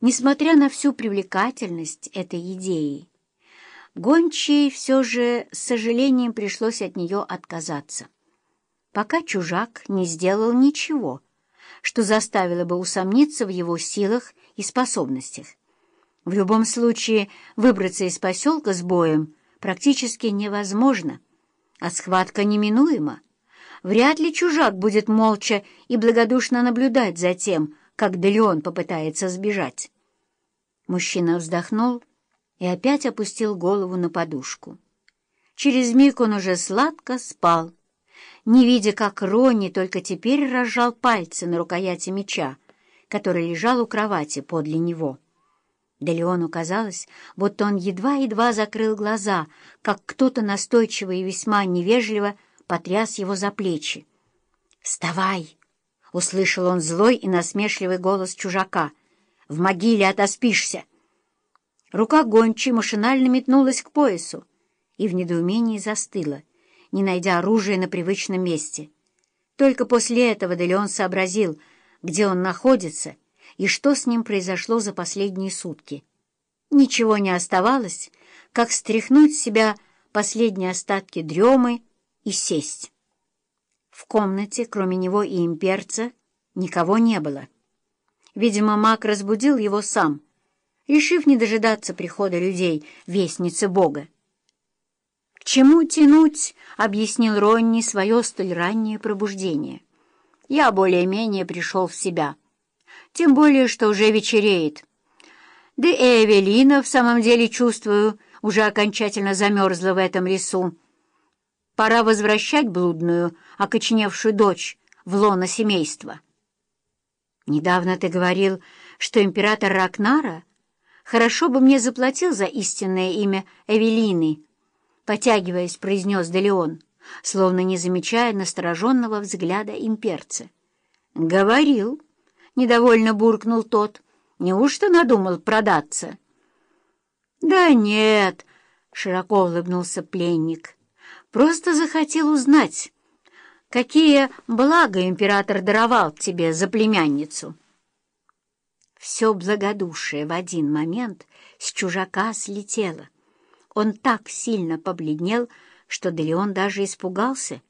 Несмотря на всю привлекательность этой идеи, Гончей все же с сожалением пришлось от нее отказаться. Пока чужак не сделал ничего, что заставило бы усомниться в его силах и способностях. В любом случае, выбраться из поселка с боем практически невозможно, а схватка неминуема. Вряд ли чужак будет молча и благодушно наблюдать за тем, как Делеон попытается сбежать. Мужчина вздохнул и опять опустил голову на подушку. Через миг он уже сладко спал, не видя, как Ронни только теперь разжал пальцы на рукояти меча, который лежал у кровати подле него. Да Леону казалось, будто он едва-едва закрыл глаза, как кто-то настойчиво и весьма невежливо потряс его за плечи. «Вставай!» — услышал он злой и насмешливый голос чужака. «В могиле отоспишься!» Рука гончей машинально метнулась к поясу и в недоумении застыла, не найдя оружия на привычном месте. Только после этого Делеон сообразил, где он находится и что с ним произошло за последние сутки. Ничего не оставалось, как стряхнуть с себя последние остатки дремы и сесть. В комнате, кроме него и имперца, никого не было. Видимо, маг разбудил его сам, решив не дожидаться прихода людей, вестницы Бога. «К чему тянуть?» — объяснил Ронни свое столь раннее пробуждение. «Я более-менее пришел в себя. Тем более, что уже вечереет. Да и Эвелина, в самом деле, чувствую, уже окончательно замерзла в этом лесу. Пора возвращать блудную, окоченевшую дочь в лоно семейства. Недавно ты говорил, что император Ракнара хорошо бы мне заплатил за истинное имя Эвелины, потягиваясь, произнес Делеон, словно не замечая настороженного взгляда имперца. «Говорил», — недовольно буркнул тот, — «неужто надумал продаться?» «Да нет», — широко улыбнулся пленник, — Просто захотел узнать, какие блага император даровал тебе за племянницу. Все благодушие в один момент с чужака слетело. Он так сильно побледнел, что Делеон даже испугался,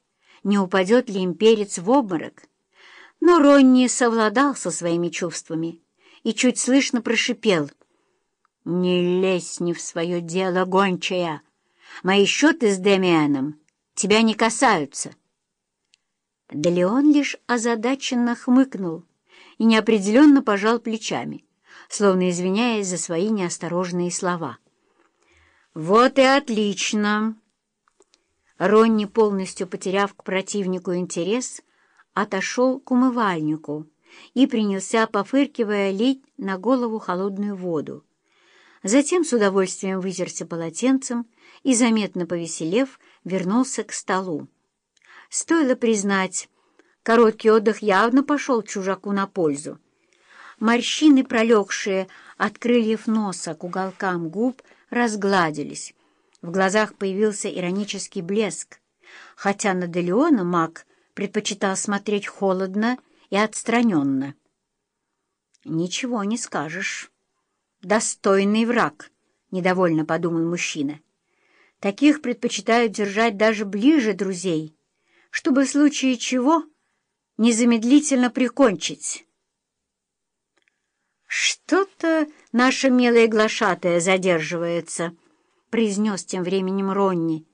не упадет ли имперец в обморок. Но Ронни совладал со своими чувствами и чуть слышно прошипел. «Не лезь не в свое дело, гончая!» Мои счеты с Демианом тебя не касаются. Да Леон лишь озадаченно хмыкнул и неопределенно пожал плечами, словно извиняясь за свои неосторожные слова. «Вот и отлично!» Ронни, полностью потеряв к противнику интерес, отошел к умывальнику и принялся, пофыркивая, лить на голову холодную воду. Затем с удовольствием вытерся полотенцем и, заметно повеселев, вернулся к столу. Стоило признать, короткий отдых явно пошел чужаку на пользу. Морщины, пролегшие от крыльев носа к уголкам губ, разгладились. В глазах появился иронический блеск, хотя на Делеона маг предпочитал смотреть холодно и отстраненно. «Ничего не скажешь. Достойный враг», — недовольно подумал мужчина. Таких предпочитают держать даже ближе друзей, чтобы в случае чего незамедлительно прикончить. «Что-то наша милая глашатая задерживается», — произнес тем временем Ронни,